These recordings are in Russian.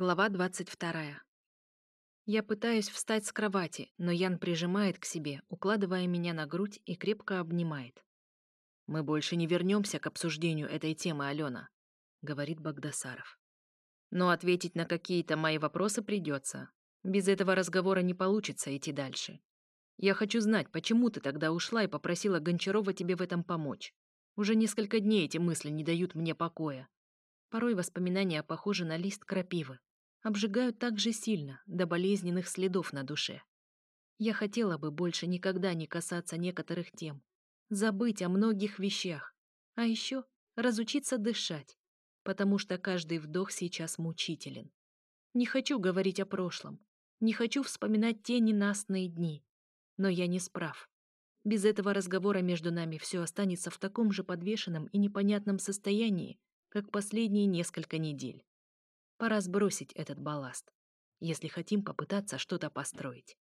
Глава 22. Я пытаюсь встать с кровати, но Ян прижимает к себе, укладывая меня на грудь и крепко обнимает. «Мы больше не вернемся к обсуждению этой темы, Алена», — говорит Богдасаров. «Но ответить на какие-то мои вопросы придется. Без этого разговора не получится идти дальше. Я хочу знать, почему ты тогда ушла и попросила Гончарова тебе в этом помочь. Уже несколько дней эти мысли не дают мне покоя. Порой воспоминания похожи на лист крапивы обжигают так же сильно, до болезненных следов на душе. Я хотела бы больше никогда не касаться некоторых тем, забыть о многих вещах, а еще разучиться дышать, потому что каждый вдох сейчас мучителен. Не хочу говорить о прошлом, не хочу вспоминать те ненастные дни, но я не справ. Без этого разговора между нами все останется в таком же подвешенном и непонятном состоянии, как последние несколько недель. Пора сбросить этот балласт, если хотим попытаться что-то построить.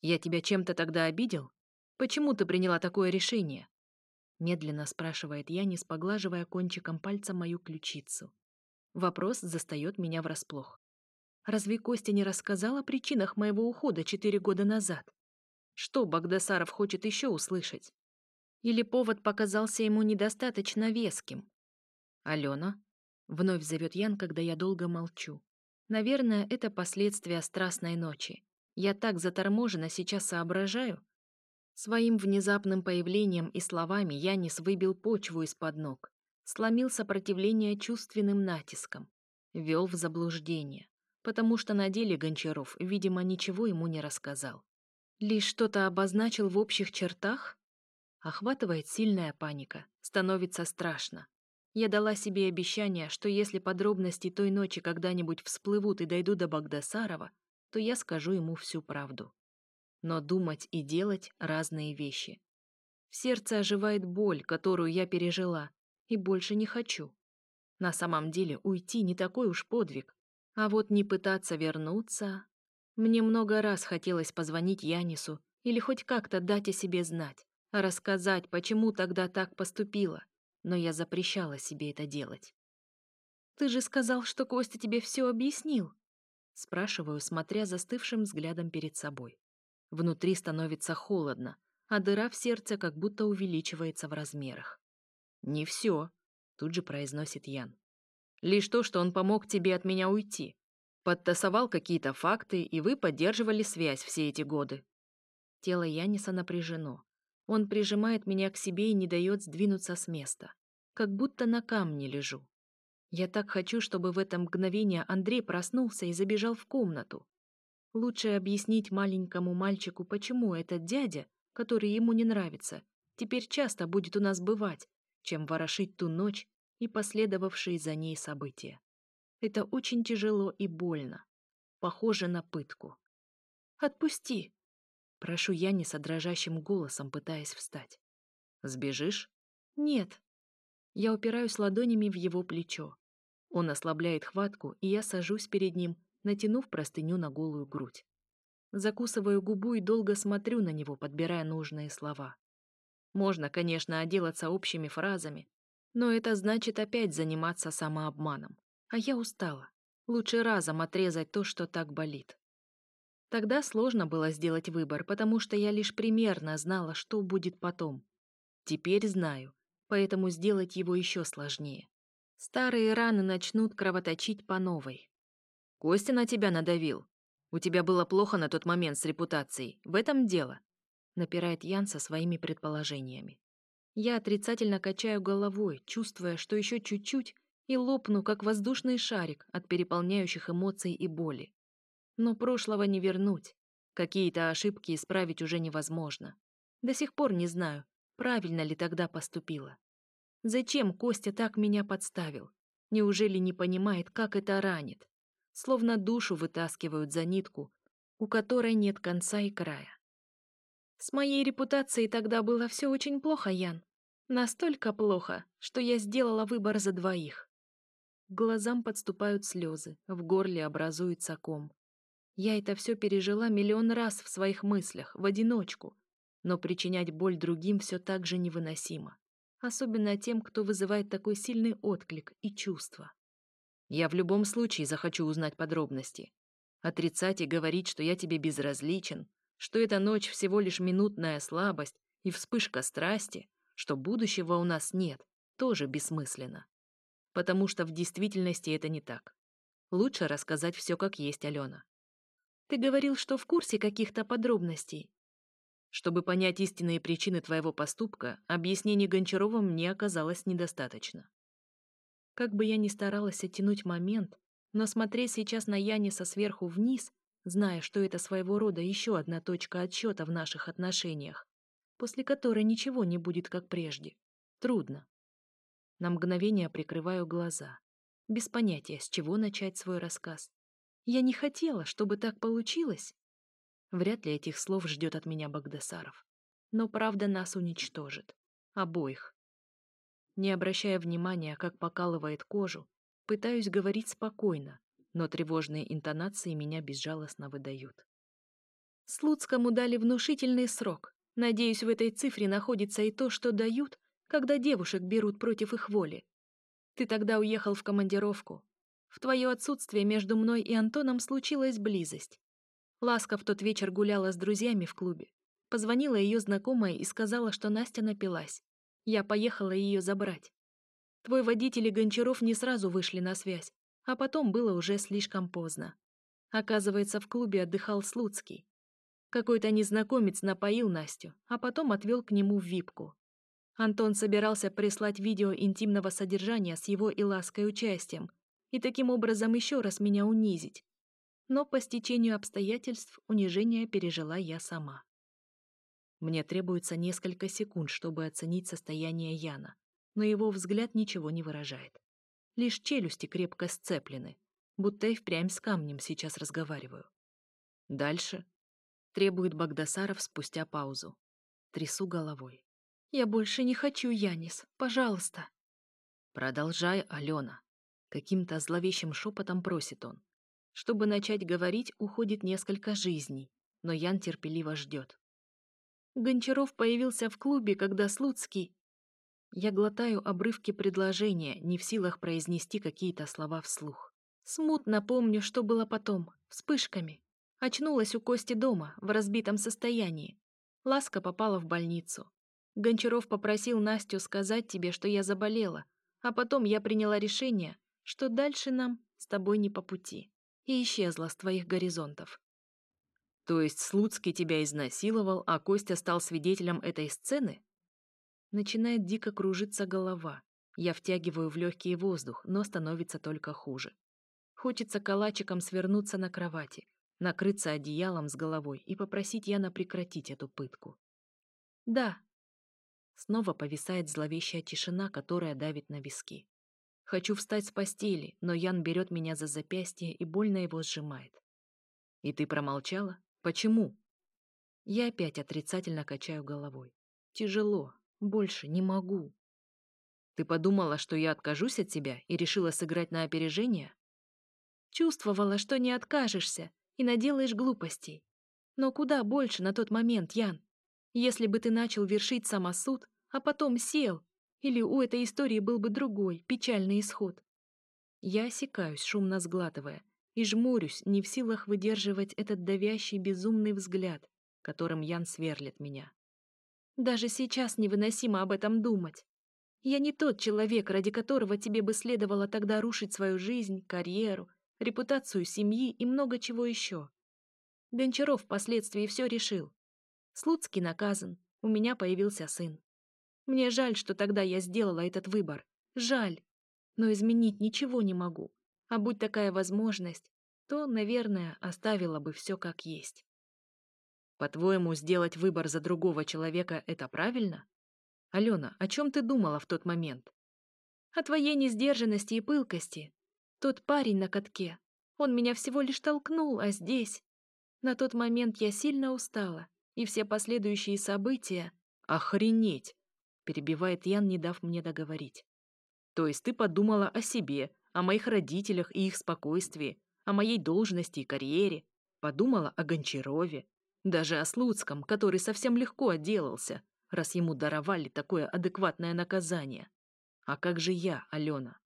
«Я тебя чем-то тогда обидел? Почему ты приняла такое решение?» Медленно спрашивает Янис, поглаживая кончиком пальца мою ключицу. Вопрос застает меня врасплох. «Разве Костя не рассказал о причинах моего ухода четыре года назад? Что Багдасаров хочет еще услышать? Или повод показался ему недостаточно веским?» «Алена, Вновь зовет Ян, когда я долго молчу. Наверное, это последствия страстной ночи. Я так заторможенно сейчас соображаю. Своим внезапным появлением и словами Янис выбил почву из-под ног, сломил сопротивление чувственным натиском, вел в заблуждение, потому что на деле Гончаров, видимо, ничего ему не рассказал. Лишь что-то обозначил в общих чертах? Охватывает сильная паника, становится страшно. Я дала себе обещание, что если подробности той ночи когда-нибудь всплывут и дойду до Багдасарова, то я скажу ему всю правду. Но думать и делать — разные вещи. В сердце оживает боль, которую я пережила, и больше не хочу. На самом деле уйти не такой уж подвиг, а вот не пытаться вернуться... Мне много раз хотелось позвонить Янису или хоть как-то дать о себе знать, рассказать, почему тогда так поступила — но я запрещала себе это делать. «Ты же сказал, что Костя тебе все объяснил?» Спрашиваю, смотря застывшим взглядом перед собой. Внутри становится холодно, а дыра в сердце как будто увеличивается в размерах. «Не все», — тут же произносит Ян. «Лишь то, что он помог тебе от меня уйти. Подтасовал какие-то факты, и вы поддерживали связь все эти годы». Тело Яниса напряжено, он прижимает меня к себе и не дает сдвинуться с места. Как будто на камне лежу. Я так хочу, чтобы в это мгновение Андрей проснулся и забежал в комнату. Лучше объяснить маленькому мальчику, почему этот дядя, который ему не нравится, теперь часто будет у нас бывать, чем ворошить ту ночь и последовавшие за ней события. Это очень тяжело и больно. Похоже на пытку. «Отпусти!» Прошу Яниса дрожащим голосом, пытаясь встать. «Сбежишь?» «Нет». Я упираюсь ладонями в его плечо. Он ослабляет хватку, и я сажусь перед ним, натянув простыню на голую грудь. Закусываю губу и долго смотрю на него, подбирая нужные слова. Можно, конечно, отделаться общими фразами, но это значит опять заниматься самообманом. А я устала. Лучше разом отрезать то, что так болит. Тогда сложно было сделать выбор, потому что я лишь примерно знала, что будет потом. Теперь знаю, поэтому сделать его еще сложнее. Старые раны начнут кровоточить по новой. Костя на тебя надавил. У тебя было плохо на тот момент с репутацией. В этом дело. Напирает Ян со своими предположениями. Я отрицательно качаю головой, чувствуя, что еще чуть-чуть, и лопну, как воздушный шарик от переполняющих эмоций и боли. Но прошлого не вернуть. Какие-то ошибки исправить уже невозможно. До сих пор не знаю, правильно ли тогда поступила. Зачем Костя так меня подставил? Неужели не понимает, как это ранит? Словно душу вытаскивают за нитку, у которой нет конца и края. С моей репутацией тогда было все очень плохо, Ян. Настолько плохо, что я сделала выбор за двоих. К глазам подступают слезы, в горле образуется ком. Я это все пережила миллион раз в своих мыслях, в одиночку. Но причинять боль другим все так же невыносимо. Особенно тем, кто вызывает такой сильный отклик и чувства. Я в любом случае захочу узнать подробности. Отрицать и говорить, что я тебе безразличен, что эта ночь всего лишь минутная слабость и вспышка страсти, что будущего у нас нет, тоже бессмысленно. Потому что в действительности это не так. Лучше рассказать все как есть, Алена. Ты говорил, что в курсе каких-то подробностей. Чтобы понять истинные причины твоего поступка, объяснений Гончарова мне оказалось недостаточно. Как бы я ни старалась оттянуть момент, но смотреть сейчас на Яниса сверху вниз, зная, что это своего рода еще одна точка отсчета в наших отношениях, после которой ничего не будет как прежде, трудно. На мгновение прикрываю глаза, без понятия, с чего начать свой рассказ. Я не хотела, чтобы так получилось. Вряд ли этих слов ждет от меня Багдасаров. Но правда нас уничтожит. Обоих. Не обращая внимания, как покалывает кожу, пытаюсь говорить спокойно, но тревожные интонации меня безжалостно выдают. Слуцкому дали внушительный срок. Надеюсь, в этой цифре находится и то, что дают, когда девушек берут против их воли. Ты тогда уехал в командировку, в твое отсутствие между мной и Антоном случилась близость. Ласка в тот вечер гуляла с друзьями в клубе. Позвонила ее знакомая и сказала, что Настя напилась. Я поехала ее забрать. Твой водитель и Гончаров не сразу вышли на связь, а потом было уже слишком поздно. Оказывается, в клубе отдыхал Слуцкий. Какой-то незнакомец напоил Настю, а потом отвел к нему в випку. Антон собирался прислать видео интимного содержания с его и лаской участием – и таким образом еще раз меня унизить. Но по стечению обстоятельств унижение пережила я сама. Мне требуется несколько секунд, чтобы оценить состояние Яна, но его взгляд ничего не выражает. Лишь челюсти крепко сцеплены, будто и впрямь с камнем сейчас разговариваю. Дальше требует Богдасаров, спустя паузу. Трясу головой. «Я больше не хочу, Янис. Пожалуйста». «Продолжай, Алена», Каким-то зловещим шепотом просит он. Чтобы начать говорить, уходит несколько жизней, но Ян терпеливо ждет. Гончаров появился в клубе, когда Слуцкий... Я глотаю обрывки предложения, не в силах произнести какие-то слова вслух. Смутно помню, что было потом, вспышками. Очнулась у Кости дома, в разбитом состоянии. Ласка попала в больницу. Гончаров попросил Настю сказать тебе, что я заболела, а потом я приняла решение, что дальше нам с тобой не по пути, и исчезла с твоих горизонтов. То есть Слуцкий тебя изнасиловал, а Костя стал свидетелем этой сцены? Начинает дико кружиться голова. Я втягиваю в легкий воздух, но становится только хуже. Хочется калачиком свернуться на кровати, накрыться одеялом с головой и попросить Яна прекратить эту пытку. «Да». Снова повисает зловещая тишина, которая давит на виски. Хочу встать с постели, но Ян берет меня за запястье и больно его сжимает. «И ты промолчала? Почему?» Я опять отрицательно качаю головой. «Тяжело. Больше не могу». «Ты подумала, что я откажусь от тебя и решила сыграть на опережение?» «Чувствовала, что не откажешься и наделаешь глупостей. Но куда больше на тот момент, Ян? Если бы ты начал вершить самосуд, а потом сел или у этой истории был бы другой, печальный исход. Я осекаюсь, шумно сглатывая, и жмурюсь, не в силах выдерживать этот давящий безумный взгляд, которым Ян сверлит меня. Даже сейчас невыносимо об этом думать. Я не тот человек, ради которого тебе бы следовало тогда рушить свою жизнь, карьеру, репутацию семьи и много чего еще. Гончаров впоследствии все решил. Слуцкий наказан, у меня появился сын. Мне жаль, что тогда я сделала этот выбор. Жаль. Но изменить ничего не могу. А будь такая возможность, то, наверное, оставила бы все как есть. По-твоему, сделать выбор за другого человека — это правильно? Алена, о чем ты думала в тот момент? О твоей несдержанности и пылкости. Тот парень на катке. Он меня всего лишь толкнул, а здесь... На тот момент я сильно устала, и все последующие события... Охренеть! перебивает Ян, не дав мне договорить. То есть ты подумала о себе, о моих родителях и их спокойствии, о моей должности и карьере, подумала о Гончарове, даже о Слуцком, который совсем легко отделался, раз ему даровали такое адекватное наказание. А как же я, Алена?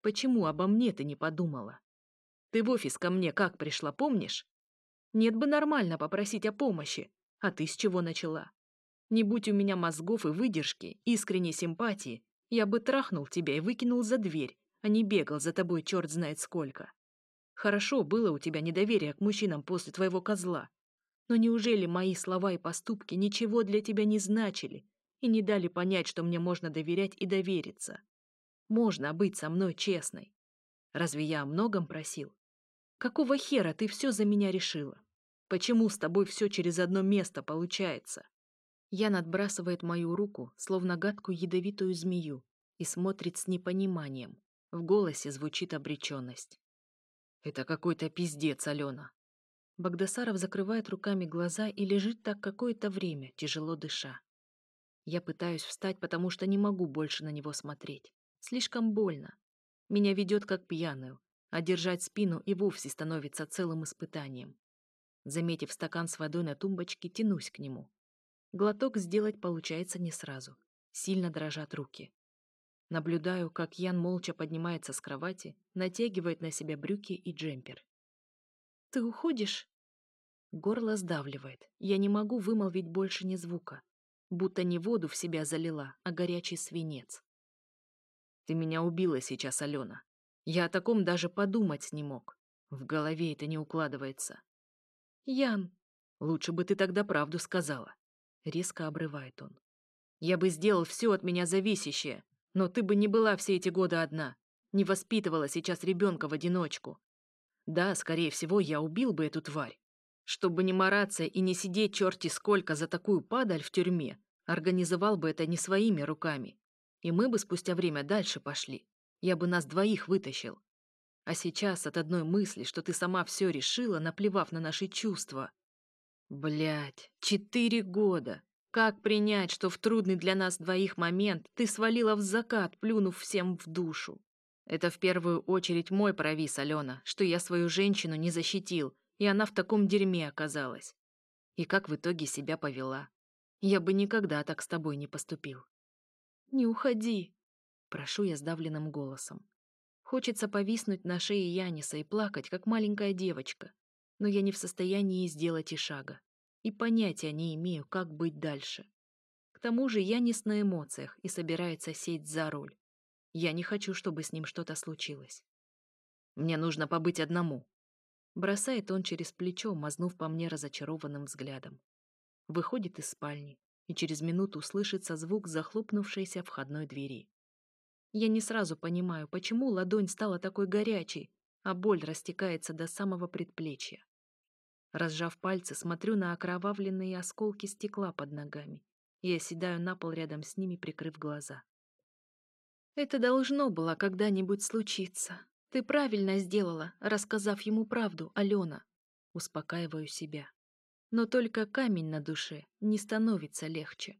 Почему обо мне ты не подумала? Ты в офис ко мне как пришла, помнишь? Нет бы нормально попросить о помощи, а ты с чего начала? Не будь у меня мозгов и выдержки, искренней симпатии, я бы трахнул тебя и выкинул за дверь, а не бегал за тобой черт знает сколько. Хорошо было у тебя недоверие к мужчинам после твоего козла. Но неужели мои слова и поступки ничего для тебя не значили и не дали понять, что мне можно доверять и довериться? Можно быть со мной честной. Разве я о многом просил? Какого хера ты все за меня решила? Почему с тобой все через одно место получается? Ян отбрасывает мою руку, словно гадкую ядовитую змею, и смотрит с непониманием. В голосе звучит обреченность. «Это какой-то пиздец, Алена!» Багдасаров закрывает руками глаза и лежит так какое-то время, тяжело дыша. Я пытаюсь встать, потому что не могу больше на него смотреть. Слишком больно. Меня ведет как пьяную, а держать спину и вовсе становится целым испытанием. Заметив стакан с водой на тумбочке, тянусь к нему. Глоток сделать получается не сразу. Сильно дрожат руки. Наблюдаю, как Ян молча поднимается с кровати, натягивает на себя брюки и джемпер. «Ты уходишь?» Горло сдавливает. Я не могу вымолвить больше ни звука. Будто не воду в себя залила, а горячий свинец. «Ты меня убила сейчас, Алена. Я о таком даже подумать не мог. В голове это не укладывается». «Ян...» «Лучше бы ты тогда правду сказала. Резко обрывает он. «Я бы сделал все от меня зависящее, но ты бы не была все эти годы одна, не воспитывала сейчас ребенка в одиночку. Да, скорее всего, я убил бы эту тварь. Чтобы не мараться и не сидеть черти сколько за такую падаль в тюрьме, организовал бы это не своими руками. И мы бы спустя время дальше пошли. Я бы нас двоих вытащил. А сейчас от одной мысли, что ты сама все решила, наплевав на наши чувства, Блять, четыре года! Как принять, что в трудный для нас двоих момент ты свалила в закат, плюнув всем в душу? Это в первую очередь мой провис, Алена, что я свою женщину не защитил, и она в таком дерьме оказалась. И как в итоге себя повела. Я бы никогда так с тобой не поступил. «Не уходи!» — прошу я сдавленным голосом. Хочется повиснуть на шее Яниса и плакать, как маленькая девочка, но я не в состоянии сделать и шага. И понятия не имею, как быть дальше. К тому же я не на эмоциях и собирается сесть за руль. Я не хочу, чтобы с ним что-то случилось. Мне нужно побыть одному. Бросает он через плечо, мазнув по мне разочарованным взглядом. Выходит из спальни и через минуту слышится звук захлопнувшейся входной двери. Я не сразу понимаю, почему ладонь стала такой горячей, а боль растекается до самого предплечья. Разжав пальцы, смотрю на окровавленные осколки стекла под ногами и оседаю на пол рядом с ними, прикрыв глаза. «Это должно было когда-нибудь случиться. Ты правильно сделала, рассказав ему правду, Алена». Успокаиваю себя. Но только камень на душе не становится легче.